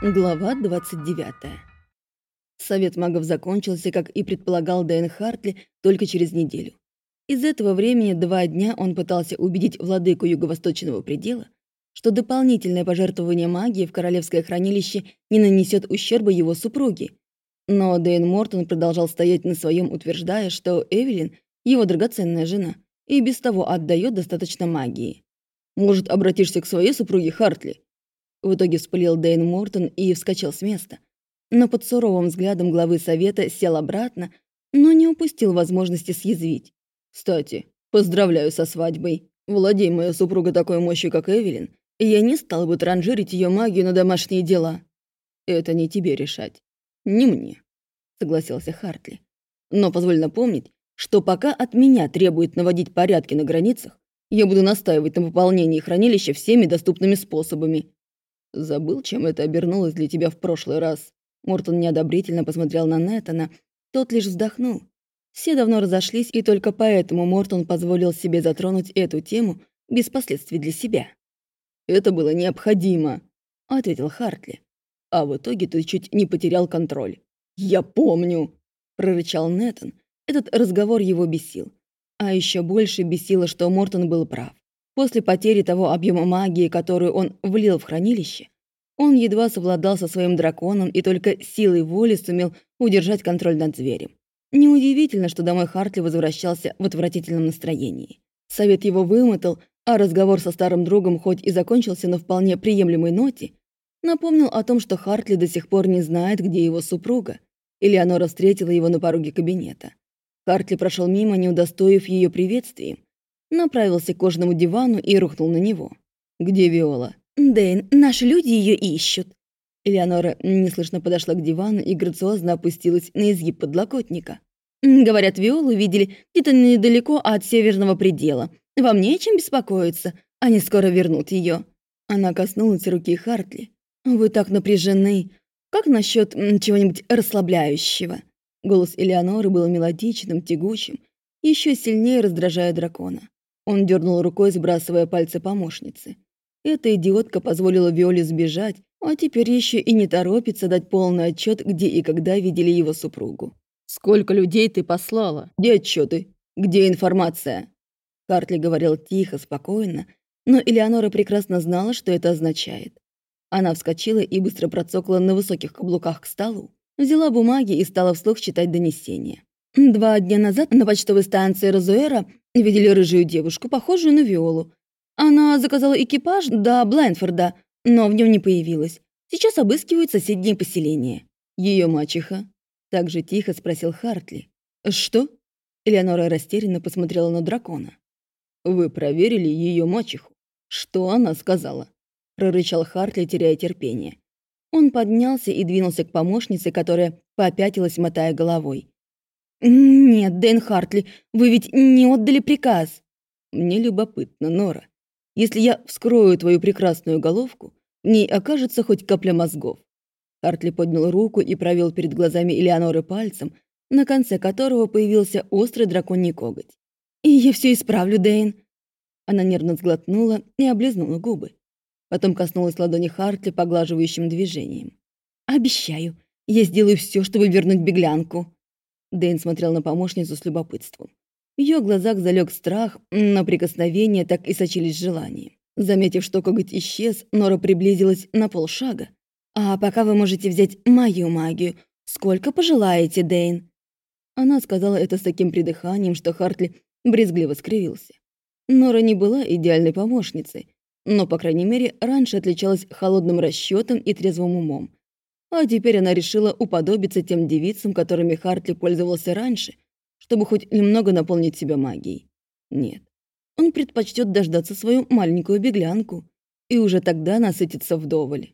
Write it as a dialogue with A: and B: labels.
A: Глава 29. Совет магов закончился, как и предполагал Дэн Хартли, только через неделю. Из этого времени два дня он пытался убедить владыку юго-восточного предела, что дополнительное пожертвование магии в королевское хранилище не нанесет ущерба его супруге. Но Дэйн Мортон продолжал стоять на своем, утверждая, что Эвелин, его драгоценная жена, и без того отдает достаточно магии. «Может, обратишься к своей супруге Хартли?» В итоге вспылил Дэйн Мортон и вскочил с места. Но под суровым взглядом главы совета сел обратно, но не упустил возможности съязвить. «Кстати, поздравляю со свадьбой. Владей моя супруга такой мощью, как Эвелин, и я не стал бы транжирить ее магию на домашние дела. Это не тебе решать. Не мне», — согласился Хартли. «Но позволь напомнить, что пока от меня требует наводить порядки на границах, я буду настаивать на пополнении хранилища всеми доступными способами. Забыл, чем это обернулось для тебя в прошлый раз?» Мортон неодобрительно посмотрел на Нетана. Тот лишь вздохнул. Все давно разошлись, и только поэтому Мортон позволил себе затронуть эту тему без последствий для себя. «Это было необходимо», — ответил Хартли. «А в итоге ты чуть не потерял контроль». «Я помню», — прорычал Нетан. Этот разговор его бесил. А еще больше бесило, что Мортон был прав. После потери того объема магии, которую он влил в хранилище, он едва совладал со своим драконом и только силой воли сумел удержать контроль над зверем. Неудивительно, что домой Хартли возвращался в отвратительном настроении. Совет его вымотал, а разговор со старым другом хоть и закончился на вполне приемлемой ноте, напомнил о том, что Хартли до сих пор не знает, где его супруга. Элеонора встретила его на пороге кабинета. Хартли прошел мимо, не удостоив ее приветствием, направился к кожаному дивану и рухнул на него. «Где Виола?» «Дэйн, наши люди ее ищут». Элеонора неслышно подошла к дивану и грациозно опустилась на изгиб подлокотника. «Говорят, Виолу видели где-то недалеко от северного предела. Вам не о чем беспокоиться, они скоро вернут ее. Она коснулась руки Хартли. «Вы так напряжены. Как насчет чего-нибудь расслабляющего?» Голос Элеоноры был мелодичным, тягучим, еще сильнее раздражая дракона. Он дернул рукой, сбрасывая пальцы помощницы. Эта идиотка позволила Виоле сбежать, а теперь еще и не торопится дать полный отчет, где и когда видели его супругу. «Сколько людей ты послала? Где отчеты? Где информация?» Картли говорил тихо, спокойно, но Элеонора прекрасно знала, что это означает. Она вскочила и быстро процокла на высоких каблуках к столу, взяла бумаги и стала вслух читать донесение. Два дня назад на почтовой станции Розуэра Видели рыжую девушку, похожую на Виолу. Она заказала экипаж до Блайнфорда, но в нем не появилась. Сейчас обыскивают соседние поселения. Ее мачеха. Так же тихо спросил Хартли. «Что?» Элеонора растерянно посмотрела на дракона. «Вы проверили ее мачеху? Что она сказала?» Прорычал Хартли, теряя терпение. Он поднялся и двинулся к помощнице, которая попятилась, мотая головой. «Нет, Дэн Хартли, вы ведь не отдали приказ». «Мне любопытно, Нора. Если я вскрою твою прекрасную головку, в ней окажется хоть капля мозгов». Хартли поднял руку и провел перед глазами Элеоноры пальцем, на конце которого появился острый драконий коготь. «И я все исправлю, Дэйн». Она нервно сглотнула и облизнула губы. Потом коснулась ладони Хартли поглаживающим движением. «Обещаю, я сделаю все, чтобы вернуть беглянку». Дэйн смотрел на помощницу с любопытством. В ее глазах залег страх, но прикосновения так и сочились желанием. Заметив, что коготь исчез, Нора приблизилась на полшага. «А пока вы можете взять мою магию. Сколько пожелаете, Дэйн?» Она сказала это с таким придыханием, что Хартли брезгливо скривился. Нора не была идеальной помощницей, но, по крайней мере, раньше отличалась холодным расчетом и трезвым умом. А теперь она решила уподобиться тем девицам, которыми Хартли пользовался раньше, чтобы хоть немного наполнить себя магией. Нет, он предпочтет дождаться свою маленькую беглянку и уже тогда насытиться вдоволь.